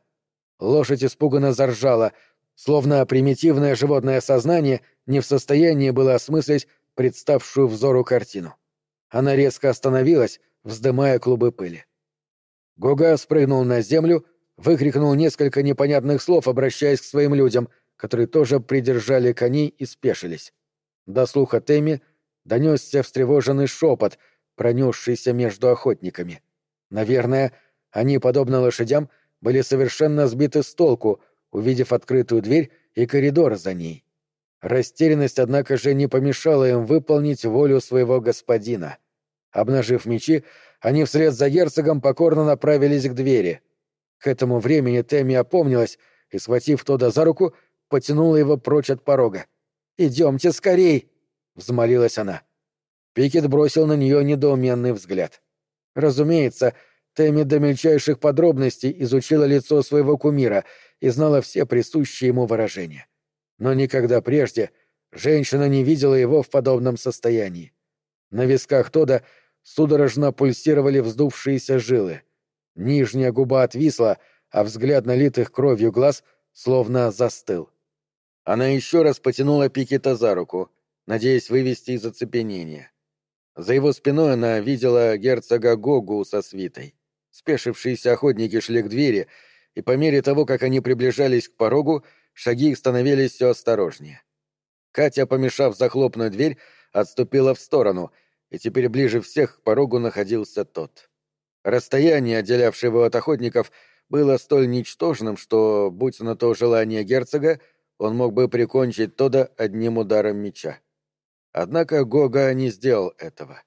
Лошадь испуганно заржала, словно примитивное животное сознание не в состоянии было осмыслить представшую взору картину. Она резко остановилась, вздымая клубы пыли. Гога спрыгнул на землю, выкрикнул несколько непонятных слов, обращаясь к своим людям, которые тоже придержали коней и спешились. До слуха Тэмми донесся встревоженный шепот, пронесшийся между охотниками. Наверное, они, подобно лошадям, были совершенно сбиты с толку, увидев открытую дверь и коридор за ней. Растерянность, однако же, не помешала им выполнить волю своего господина. Обнажив мечи, они вслед за герцогом покорно направились к двери. К этому времени Тэмми опомнилась и, схватив Тода за руку, потянула его прочь от порога. «Идемте скорей!» — взмолилась она. Пикет бросил на нее недоуменный взгляд. Разумеется, Тэмми до мельчайших подробностей изучила лицо своего кумира и знала все присущие ему выражения но никогда прежде женщина не видела его в подобном состоянии. На висках Тода судорожно пульсировали вздувшиеся жилы. Нижняя губа отвисла, а взгляд налитых кровью глаз словно застыл. Она еще раз потянула Пикета за руку, надеясь вывести из оцепенения. За его спиной она видела герцога Гогу со свитой. Спешившиеся охотники шли к двери, и по мере того, как они приближались к порогу, шаги их становились все осторожнее. Катя, помешав захлопнуть дверь, отступила в сторону, и теперь ближе всех к порогу находился тот. Расстояние, отделявшее его от охотников, было столь ничтожным, что, будь на то желание герцога, он мог бы прикончить Тода одним ударом меча. Однако Гога не сделал этого.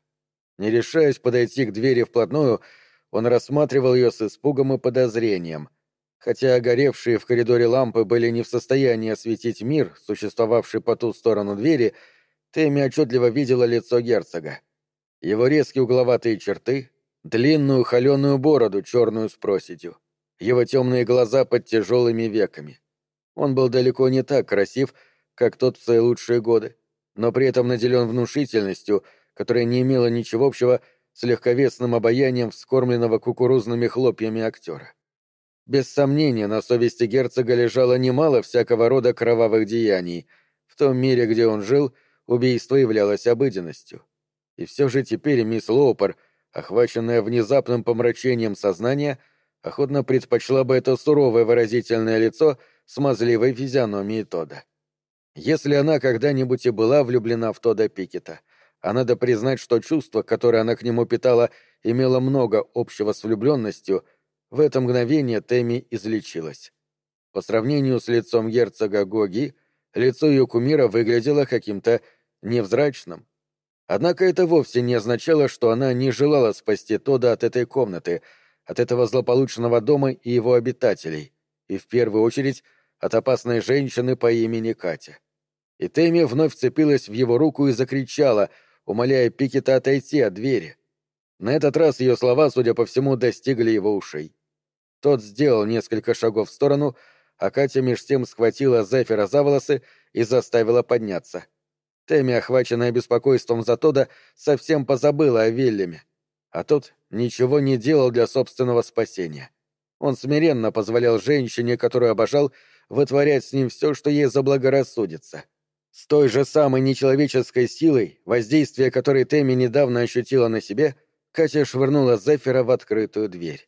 Не решаясь подойти к двери вплотную, он рассматривал ее с испугом и подозрением — Хотя горевшие в коридоре лампы были не в состоянии осветить мир, существовавший по ту сторону двери, Тэмми отчетливо видела лицо герцога. Его резкие угловатые черты, длинную холеную бороду, черную с проседью, его темные глаза под тяжелыми веками. Он был далеко не так красив, как тот в свои лучшие годы, но при этом наделен внушительностью, которая не имела ничего общего с легковесным обаянием вскормленного кукурузными хлопьями актера. Без сомнения, на совести герцога лежало немало всякого рода кровавых деяний. В том мире, где он жил, убийство являлось обыденностью. И все же теперь мисс Лоупер, охваченная внезапным помрачением сознания, охотно предпочла бы это суровое выразительное лицо смазливой физиономией Тода. Если она когда-нибудь и была влюблена в Тода Пикета, а надо признать, что чувство, которое она к нему питала, имело много общего с влюбленностью — в это мгновение Тэмми излечилась. По сравнению с лицом герцога Гоги, лицо ее кумира выглядело каким-то невзрачным. Однако это вовсе не означало, что она не желала спасти Тода от этой комнаты, от этого злополучного дома и его обитателей, и в первую очередь от опасной женщины по имени Катя. И Тэмми вновь вцепилась в его руку и закричала, умоляя Пикета отойти от двери. На этот раз ее слова, судя по всему, достигли его ушей. Тот сделал несколько шагов в сторону, а Катя меж тем схватила Зефира за волосы и заставила подняться. Тэмми, охваченная беспокойством за Тода, совсем позабыла о Вильяме. А тот ничего не делал для собственного спасения. Он смиренно позволял женщине, которую обожал, вытворять с ним все, что ей заблагорассудится. С той же самой нечеловеческой силой, воздействие которой Тэмми недавно ощутила на себе, Катя швырнула Зефира в открытую дверь.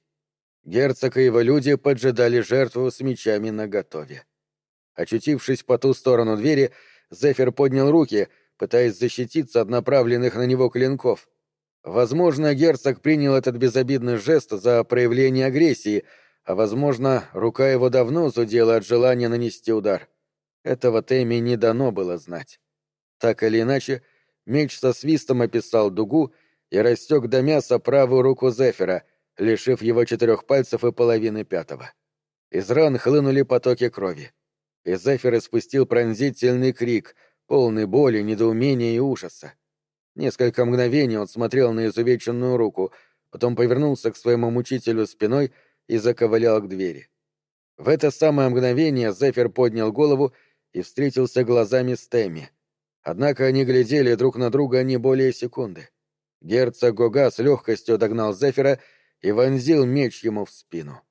Герцог и его люди поджидали жертву с мечами наготове. Очутившись по ту сторону двери, Зефир поднял руки, пытаясь защититься от направленных на него клинков. Возможно, герцог принял этот безобидный жест за проявление агрессии, а, возможно, рука его давно зудела от желания нанести удар. Этого Тэмми не дано было знать. Так или иначе, меч со свистом описал дугу и растек до мяса правую руку Зефира — лишив его четырех пальцев и половины пятого. Из ран хлынули потоки крови. И Зефир испустил пронзительный крик, полный боли, недоумения и ужаса. Несколько мгновений он смотрел на изувеченную руку, потом повернулся к своему мучителю спиной и заковылял к двери. В это самое мгновение Зефир поднял голову и встретился глазами с Тэмми. Однако они глядели друг на друга не более секунды. Герцог Гога с легкостью догнал Зефира и вонзил меч ему в спину.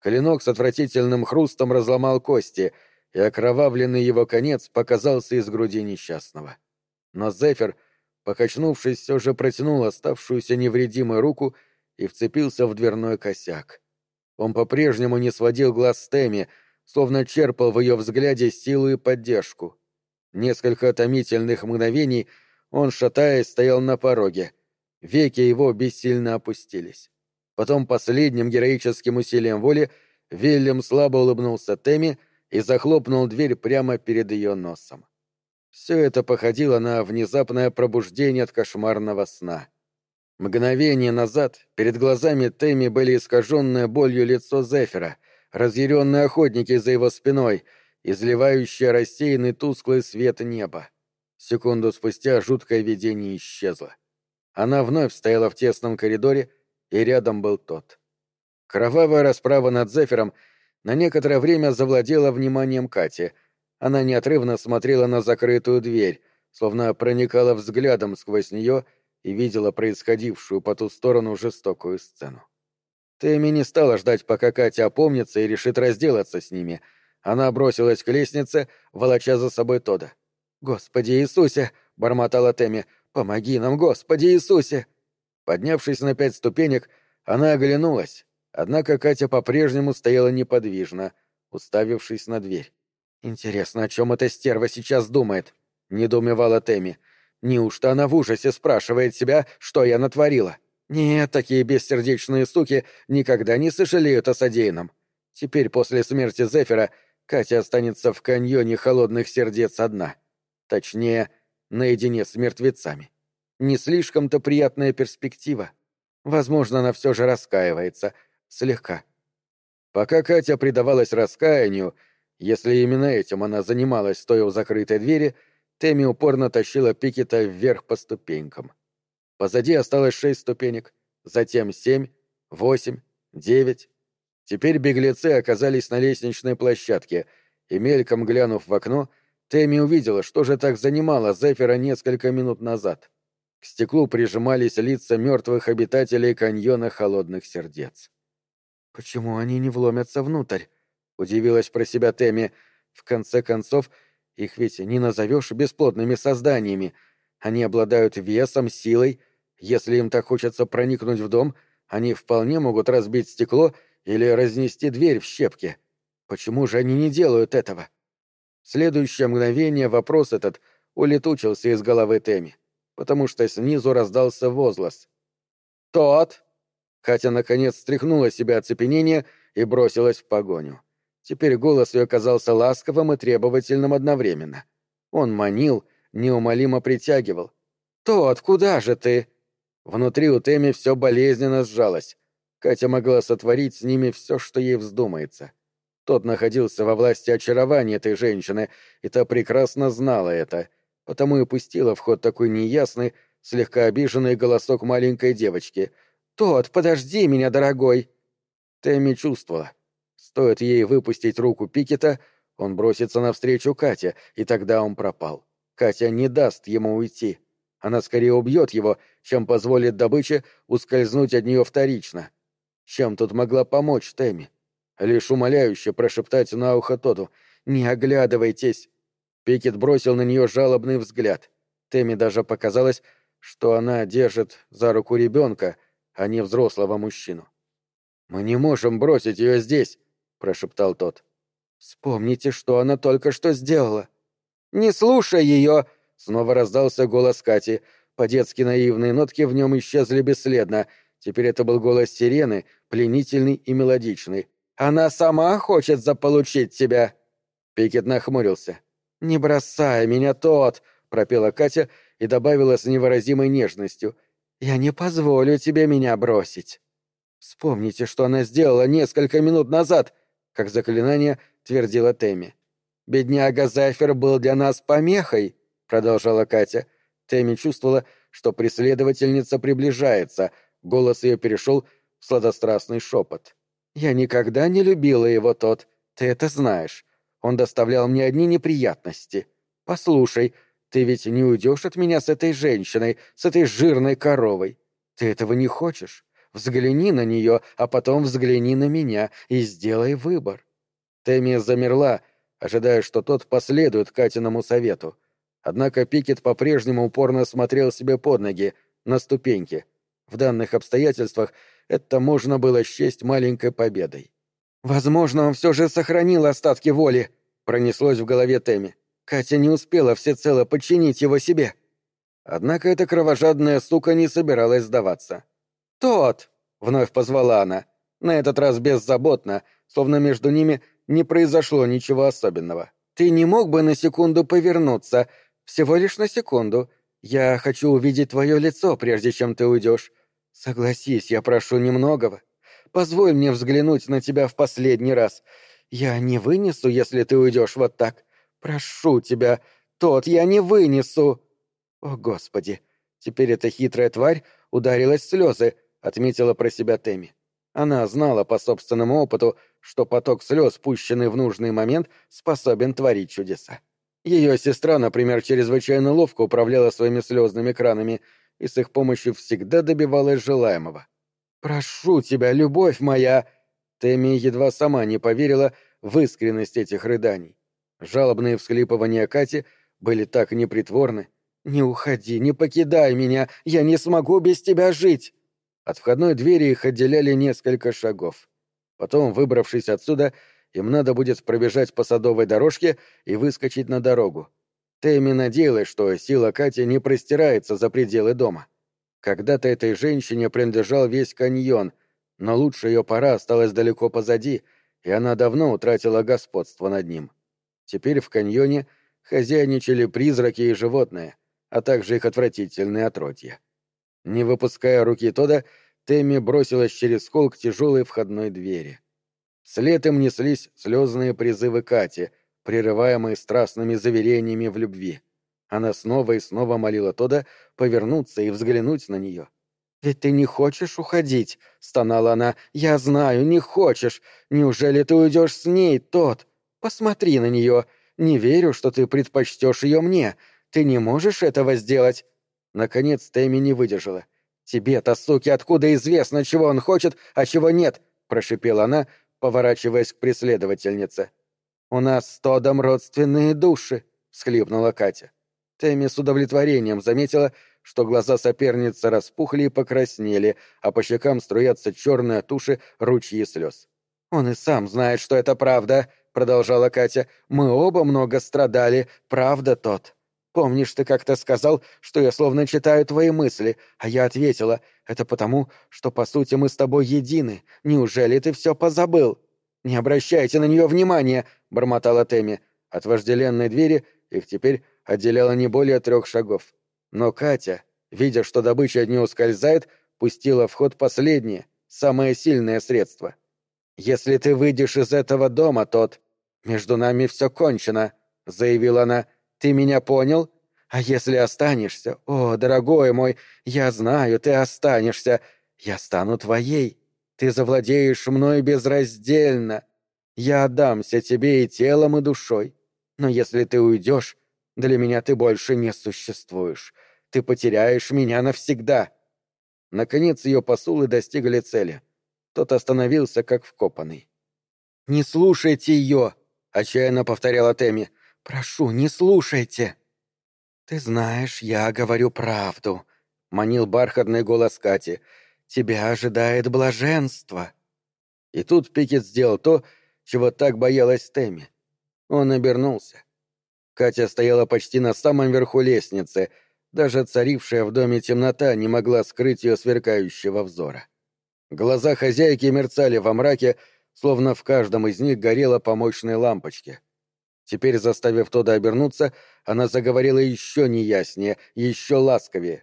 Клинок с отвратительным хрустом разломал кости, и окровавленный его конец показался из груди несчастного. Но Зефир, покачнувшись, все же протянул оставшуюся невредимой руку и вцепился в дверной косяк. Он по-прежнему не сводил глаз с Тэмми, словно черпал в ее взгляде силу и поддержку. Несколько томительных мгновений он, шатаясь, стоял на пороге. Веки его бессильно опустились. Потом последним героическим усилием воли Вильям слабо улыбнулся Тэмми и захлопнул дверь прямо перед ее носом. Все это походило на внезапное пробуждение от кошмарного сна. Мгновение назад перед глазами Тэмми были искаженное болью лицо Зефира, разъяренные охотники за его спиной, изливающие рассеянный тусклый свет неба. Секунду спустя жуткое видение исчезло. Она вновь стояла в тесном коридоре, и рядом был тот. Кровавая расправа над Зефиром на некоторое время завладела вниманием Кати. Она неотрывно смотрела на закрытую дверь, словно проникала взглядом сквозь нее и видела происходившую по ту сторону жестокую сцену. Тэмми не стала ждать, пока Катя опомнится и решит разделаться с ними. Она бросилась к лестнице, волоча за собой Тода. «Господи Иисусе!» — бормотала Тэмми. «Помоги нам, Господи Иисусе!» Поднявшись на пять ступенек, она оглянулась, однако Катя по-прежнему стояла неподвижно, уставившись на дверь. «Интересно, о чем эта стерва сейчас думает?» — недоумевала Тэмми. «Неужто она в ужасе спрашивает себя, что я натворила? Нет, такие бессердечные суки никогда не сожалеют о содеянном. Теперь после смерти Зефира Катя останется в каньоне холодных сердец одна. Точнее, наедине с мертвецами. Не слишком-то приятная перспектива. Возможно, она все же раскаивается. Слегка. Пока Катя предавалась раскаянию, если именно этим она занималась, стоя у закрытой двери, Тэмми упорно тащила Пикета вверх по ступенькам. Позади осталось шесть ступенек, затем семь, восемь, девять. Теперь беглецы оказались на лестничной площадке, и, мельком глянув в окно, Тэмми увидела, что же так занимало Зефира несколько минут назад. К стеклу прижимались лица мертвых обитателей каньона холодных сердец. «Почему они не вломятся внутрь?» — удивилась про себя Тэмми. «В конце концов, их ведь не назовешь бесплодными созданиями. Они обладают весом, силой. Если им так хочется проникнуть в дом, они вполне могут разбить стекло или разнести дверь в щепки. Почему же они не делают этого?» В следующее мгновение вопрос этот улетучился из головы Тэмми, потому что снизу раздался возглас. «Тот!» Катя наконец стряхнула себя оцепенение и бросилась в погоню. Теперь голос ее казался ласковым и требовательным одновременно. Он манил, неумолимо притягивал. «Тот, куда же ты?» Внутри у Теми все болезненно сжалось. Катя могла сотворить с ними все, что ей вздумается. Тот находился во власти очарования этой женщины, и та прекрасно знала это, потому и пустила в ход такой неясный, слегка обиженный голосок маленькой девочки — «Тот, подожди меня, дорогой!» Тэмми чувствовала. Стоит ей выпустить руку Пикета, он бросится навстречу Кате, и тогда он пропал. Катя не даст ему уйти. Она скорее убьет его, чем позволит добыче ускользнуть от нее вторично. Чем тут могла помочь Тэмми? Лишь умоляюще прошептать на ухо Тоду «Не оглядывайтесь!» Пикет бросил на нее жалобный взгляд. Тэмми даже показалось, что она держит за руку ребенка — а не взрослого мужчину. «Мы не можем бросить ее здесь», — прошептал тот. «Вспомните, что она только что сделала». «Не слушай ее!» — снова раздался голос Кати. По-детски наивные нотки в нем исчезли бесследно. Теперь это был голос сирены, пленительный и мелодичный. «Она сама хочет заполучить тебя!» Пикет нахмурился. «Не бросай меня, тот!» — пропела Катя и добавила с невыразимой нежностью — я не позволю тебе меня бросить. Вспомните, что она сделала несколько минут назад, как заклинание твердила Тэмми. Бедняга Зайфер был для нас помехой, продолжала Катя. Тэмми чувствовала, что преследовательница приближается. Голос ее перешел в сладострастный шепот. Я никогда не любила его тот, ты это знаешь. Он доставлял мне одни неприятности. Послушай, ты ведь не уйдешь от меня с этой женщиной, с этой жирной коровой. Ты этого не хочешь. Взгляни на нее, а потом взгляни на меня и сделай выбор. Тэмми замерла, ожидая, что тот последует Катиному совету. Однако Пикет по-прежнему упорно смотрел себе под ноги, на ступеньки. В данных обстоятельствах это можно было счесть маленькой победой. «Возможно, он все же сохранил остатки воли», — пронеслось в голове Тэмми. Катя не успела всецело подчинить его себе. Однако эта кровожадная сука не собиралась сдаваться. «Тот!» — вновь позвала она. На этот раз беззаботно, словно между ними не произошло ничего особенного. «Ты не мог бы на секунду повернуться? Всего лишь на секунду. Я хочу увидеть твое лицо, прежде чем ты уйдешь. Согласись, я прошу немногого. Позволь мне взглянуть на тебя в последний раз. Я не вынесу, если ты уйдешь вот так. «Прошу тебя, тот я не вынесу!» «О, Господи!» Теперь эта хитрая тварь ударилась в слезы, отметила про себя Тэмми. Она знала по собственному опыту, что поток слез, пущенный в нужный момент, способен творить чудеса. Ее сестра, например, чрезвычайно ловко управляла своими слезными кранами и с их помощью всегда добивалась желаемого. «Прошу тебя, любовь моя!» Тэмми едва сама не поверила в искренность этих рыданий. Жалобные всхлипывания Кати были так непритворны. «Не уходи, не покидай меня, я не смогу без тебя жить!» От входной двери их отделяли несколько шагов. Потом, выбравшись отсюда, им надо будет пробежать по садовой дорожке и выскочить на дорогу. Тэмми надеялась, что сила Кати не простирается за пределы дома. Когда-то этой женщине принадлежал весь каньон, но лучше ее пора осталась далеко позади, и она давно утратила господство над ним. Теперь в каньоне хозяйничали призраки и животные, а также их отвратительные отродья. Не выпуская руки Тода, Тэмми бросилась через холл к тяжелой входной двери. Вслед им неслись слезные призывы Кати, прерываемые страстными заверениями в любви. Она снова и снова молила Тода повернуться и взглянуть на нее. «Ведь ты не хочешь уходить?» — стонала она. «Я знаю, не хочешь. Неужели ты уйдешь с ней, тот? Посмотри на нее. Не верю, что ты предпочтешь ее мне. Ты не можешь этого сделать?» Наконец Тэмми не выдержала. «Тебе-то, суки, откуда известно, чего он хочет, а чего нет?» — прошипела она, поворачиваясь к преследовательнице. «У нас с Тодом родственные души», — всхлипнула Катя. Тэмми с удовлетворением заметила, что глаза соперницы распухли и покраснели, а по щекам струятся черные туши ручьи слез. «Он и сам знает, что это правда», — продолжала Катя. «Мы оба много страдали, правда тот. Помнишь, ты как-то сказал, что я словно читаю твои мысли, а я ответила, это потому, что, по сути, мы с тобой едины. Неужели ты все позабыл?» «Не обращайте на нее внимания», — бормотала Тэмми. От вожделенной двери их теперь отделяло не более трех шагов. Но Катя, видя, что добыча не ускользает, пустила в ход последнее, самое сильное средство. «Если ты выйдешь из этого дома, тот, между нами все кончено», — заявила она. «Ты меня понял? А если останешься, о, дорогой мой, я знаю, ты останешься, я стану твоей. Ты завладеешь мной безраздельно. Я отдамся тебе и телом, и душой. Но если ты уйдешь, для меня ты больше не существуешь. Ты потеряешь меня навсегда». Наконец ее посулы достигли цели. Тот остановился, как вкопанный. «Не слушайте ее!» — отчаянно повторяла Тэмми. «Прошу, не слушайте!» «Ты знаешь, я говорю правду», — манил бархатный голос Кати. «Тебя ожидает блаженство». И тут Пикет сделал то, чего так боялась Тэмми. Он обернулся. Катя стояла почти на самом верху лестницы, даже царившая в доме темнота не могла скрыть ее сверкающего взора. Глаза хозяйки мерцали во мраке, словно в каждом из них горела по мощной лампочке. Теперь, заставив Тода обернуться, она заговорила еще неяснее, еще ласковее.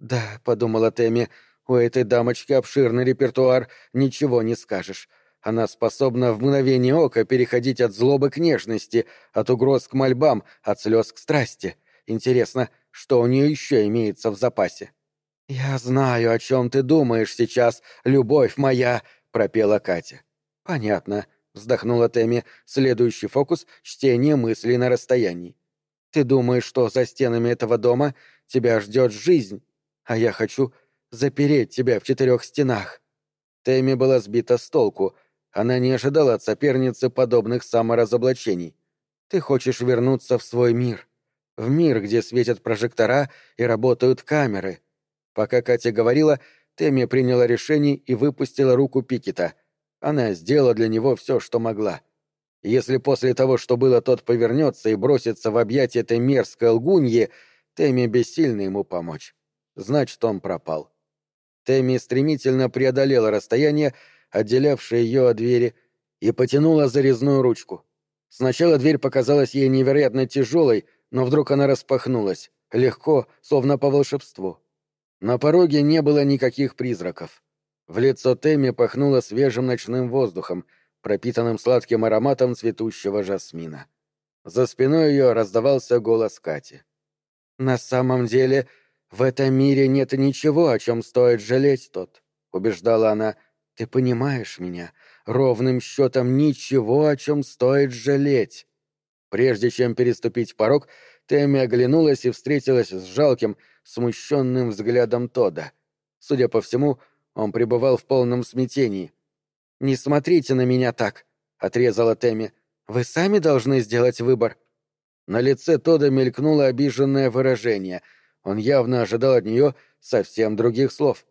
«Да», — подумала Тэмми, — «у этой дамочки обширный репертуар, ничего не скажешь. Она способна в мгновение ока переходить от злобы к нежности, от угроз к мольбам, от слез к страсти. Интересно, что у нее еще имеется в запасе? «Я знаю, о чем ты думаешь сейчас, любовь моя», — пропела Катя. «Понятно», — вздохнула Тэмми. «Следующий фокус — чтение мыслей на расстоянии. Ты думаешь, что за стенами этого дома тебя ждет жизнь, а я хочу запереть тебя в четырех стенах». Тэмми была сбита с толку — она не ожидала от соперницы подобных саморазоблачений. Ты хочешь вернуться в свой мир. В мир, где светят прожектора и работают камеры. Пока Катя говорила, Тэмми приняла решение и выпустила руку Пикета. Она сделала для него все, что могла. Если после того, что было, тот повернется и бросится в объятия этой мерзкой лгуньи, Тэмми бессильно ему помочь. Значит, он пропал. Тэмми стремительно преодолела расстояние, отделявшая ее от двери, и потянула за резную ручку. Сначала дверь показалась ей невероятно тяжелой, но вдруг она распахнулась, легко, словно по волшебству. На пороге не было никаких призраков. В лицо Тэмми пахнуло свежим ночным воздухом, пропитанным сладким ароматом цветущего жасмина. За спиной ее раздавался голос Кати. «На самом деле, в этом мире нет ничего, о чем стоит жалеть тот», — убеждала она, ты понимаешь меня? Ровным счетом ничего, о чем стоит жалеть. Прежде чем переступить порог, Тэмми оглянулась и встретилась с жалким, смущенным взглядом Тода. Судя по всему, он пребывал в полном смятении. «Не смотрите на меня так», — отрезала Тэмми. «Вы сами должны сделать выбор». На лице Тода мелькнуло обиженное выражение. Он явно ожидал от нее совсем других слов.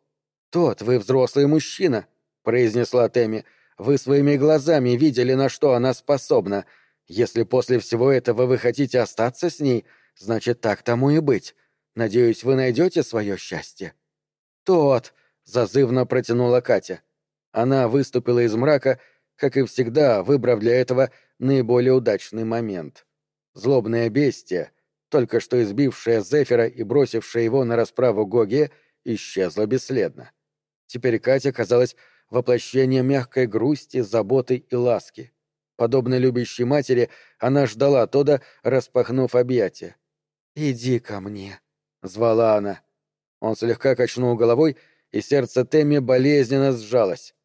«Тот, вы взрослый мужчина произнесла Тэмми. «Вы своими глазами видели, на что она способна. Если после всего этого вы хотите остаться с ней, значит, так тому и быть. Надеюсь, вы найдете свое счастье». «Тот!» — зазывно протянула Катя. Она выступила из мрака, как и всегда, выбрав для этого наиболее удачный момент. Злобное бестие, только что избившее Зефира и бросившее его на расправу Гоге, исчезло бесследно. Теперь Катя казалась воплощение мягкой грусти, заботы и ласки. Подобно любящей матери, она ждала Тода, распахнув объятия. «Иди ко мне», — звала она. Он слегка качнул головой, и сердце Тэмми болезненно сжалось.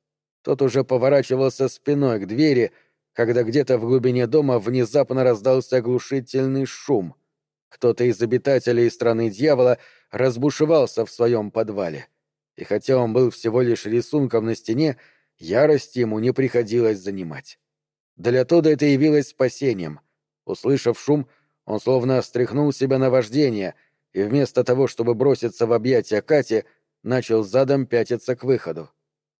Тот уже поворачивался спиной к двери, когда где-то в глубине дома внезапно раздался оглушительный шум. Кто-то из обитателей страны дьявола разбушевался в своем подвале. И хотя он был всего лишь рисунком на стене, ярость ему не приходилось занимать. Для Тода это явилось спасением. Услышав шум, он словно стряхнул себя на вождение и вместо того, чтобы броситься в объятия Кати, начал задом пятиться к выходу.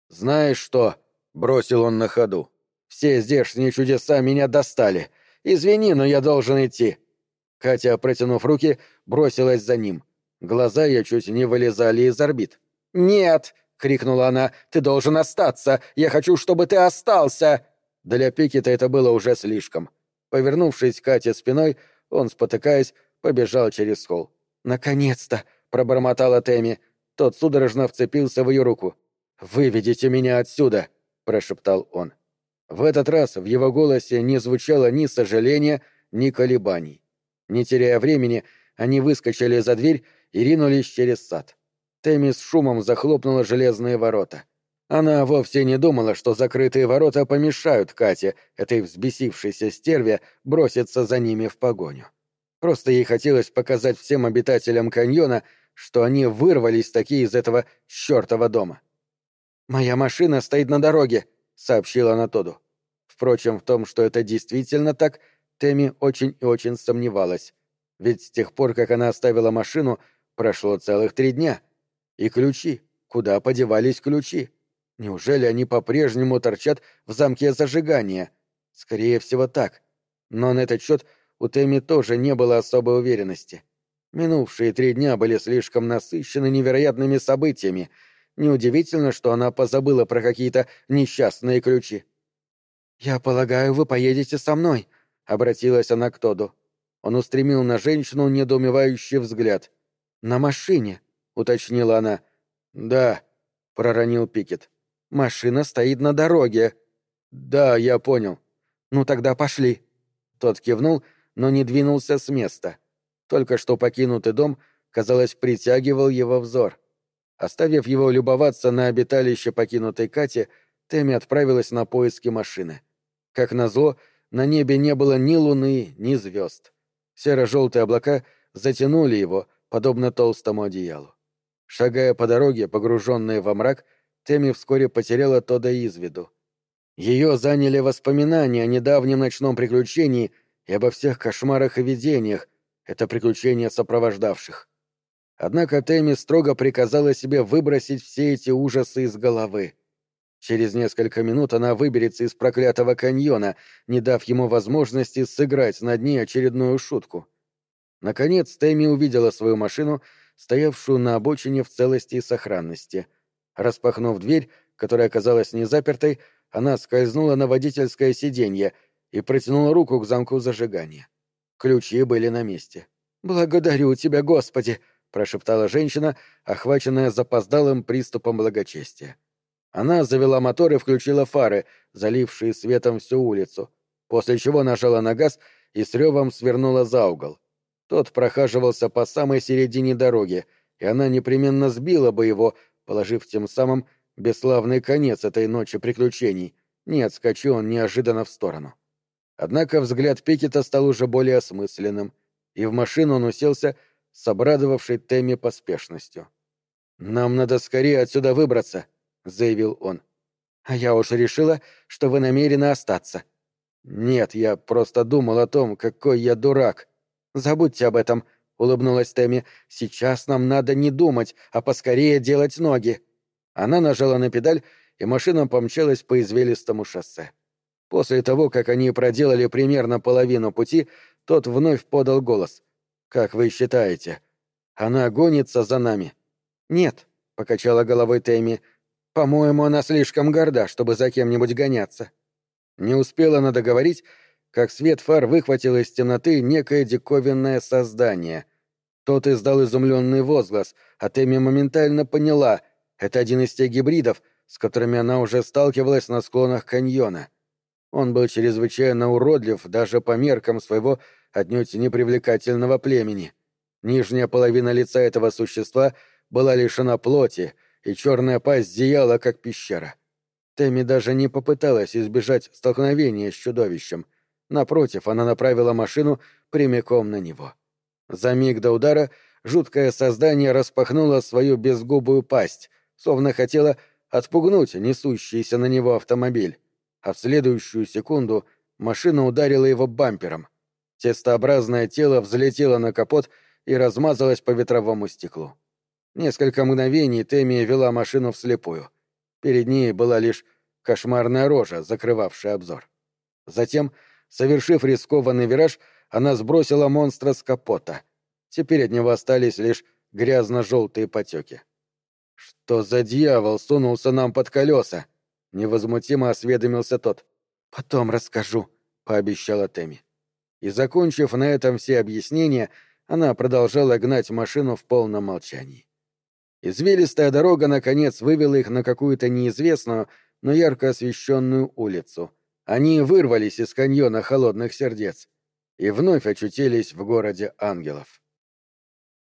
«Знаешь что?» — бросил он на ходу. «Все здешние чудеса меня достали. Извини, но я должен идти». Катя, протянув руки, бросилась за ним. Глаза ее чуть не вылезали из орбит. «Нет!» — крикнула она. «Ты должен остаться! Я хочу, чтобы ты остался!» Для Пикета это было уже слишком. Повернувшись Кате спиной, он, спотыкаясь, побежал через холл. «Наконец-то!» — пробормотала Тэмми. Тот судорожно вцепился в ее руку. «Выведите меня отсюда!» — прошептал он. В этот раз в его голосе не звучало ни сожаления, ни колебаний. Не теряя времени, они выскочили за дверь и ринулись через сад. Тэмми с шумом захлопнула железные ворота. Она вовсе не думала, что закрытые ворота помешают Кате, этой взбесившейся стерве, броситься за ними в погоню. Просто ей хотелось показать всем обитателям каньона, что они вырвались такие из этого чертова дома. «Моя машина стоит на дороге», — сообщила она Тоду. Впрочем, в том, что это действительно так, Тэмми очень и очень сомневалась. Ведь с тех пор, как она оставила машину, прошло целых три дня. И ключи. Куда подевались ключи? Неужели они по-прежнему торчат в замке зажигания? Скорее всего, так. Но на этот счет у Тэмми тоже не было особой уверенности. Минувшие три дня были слишком насыщены невероятными событиями. Неудивительно, что она позабыла про какие-то несчастные ключи. «Я полагаю, вы поедете со мной», — обратилась она к Тоду. Он устремил на женщину недоумевающий взгляд. «На машине», — уточнила она. «Да», — проронил Пикет. «Машина стоит на дороге». «Да, я понял». «Ну тогда пошли». Тот кивнул, но не двинулся с места. Только что покинутый дом, казалось, притягивал его взор. Оставив его любоваться на обиталище покинутой Кати, Тэмми отправилась на поиски машины. Как назло, на небе не было ни луны, ни звезд. Серо-желтые облака затянули его, подобно толстому одеялу. Шагая по дороге, погруженная во мрак, Тэмми вскоре потеряла Тода из виду. Ее заняли воспоминания о недавнем ночном приключении и обо всех кошмарах и видениях, это приключения сопровождавших. Однако Тэмми строго приказала себе выбросить все эти ужасы из головы. Через несколько минут она выберется из проклятого каньона, не дав ему возможности сыграть над ней очередную шутку. Наконец Тэмми увидела свою машину, стоявшую на обочине в целости и сохранности. Распахнув дверь, которая оказалась незапертой, она скользнула на водительское сиденье и протянула руку к замку зажигания. Ключи были на месте. «Благодарю тебя, Господи!» — прошептала женщина, охваченная запоздалым приступом благочестия. Она завела мотор и включила фары, залившие светом всю улицу, после чего нажала на газ и с ревом свернула за угол. Тот прохаживался по самой середине дороги, и она непременно сбила бы его, положив тем самым бесславный конец этой ночи приключений. Не отскочил он неожиданно в сторону. Однако взгляд Пикета стал уже более осмысленным, и в машину он уселся с обрадовавшей Тэмми поспешностью. «Нам надо скорее отсюда выбраться», — заявил он. «А я уж решила, что вы намерены остаться». «Нет, я просто думал о том, какой я дурак». «Забудьте об этом», — улыбнулась Тэмми. «Сейчас нам надо не думать, а поскорее делать ноги». Она нажала на педаль, и машина помчалась по извилистому шоссе. После того, как они проделали примерно половину пути, тот вновь подал голос. «Как вы считаете, она гонится за нами?» «Нет», — покачала головой Тэмми, по-моему, она слишком горда, чтобы за кем-нибудь гоняться. Не успела она договорить, как свет фар выхватил из темноты некое диковинное создание. Тот издал изумленный возглас, а Тэмми моментально поняла — это один из тех гибридов, с которыми она уже сталкивалась на склонах каньона. Он был чрезвычайно уродлив даже по меркам своего отнюдь непривлекательного племени. Нижняя половина лица этого существа была лишена плоти, и черная пасть зияла, как пещера. Тэмми даже не попыталась избежать столкновения с чудовищем. Напротив, она направила машину прямиком на него. За миг до удара жуткое создание распахнуло свою безгубую пасть, словно хотело отпугнуть несущийся на него автомобиль, а в следующую секунду машина ударила его бампером. Тестообразное тело взлетело на капот и размазалось по ветровому стеклу. Несколько мгновений Тэмми вела машину вслепую. Перед ней была лишь кошмарная рожа, закрывавшая обзор. Затем, совершив рискованный вираж, она сбросила монстра с капота. Теперь от него остались лишь грязно-желтые потеки. «Что за дьявол сунулся нам под колеса?» — невозмутимо осведомился тот. «Потом расскажу», — пообещала Тэмми. И, закончив на этом все объяснения, она продолжала гнать машину в полном молчании. Извилистая дорога, наконец, вывела их на какую-то неизвестную, но ярко освещенную улицу. Они вырвались из каньона холодных сердец и вновь очутились в городе ангелов.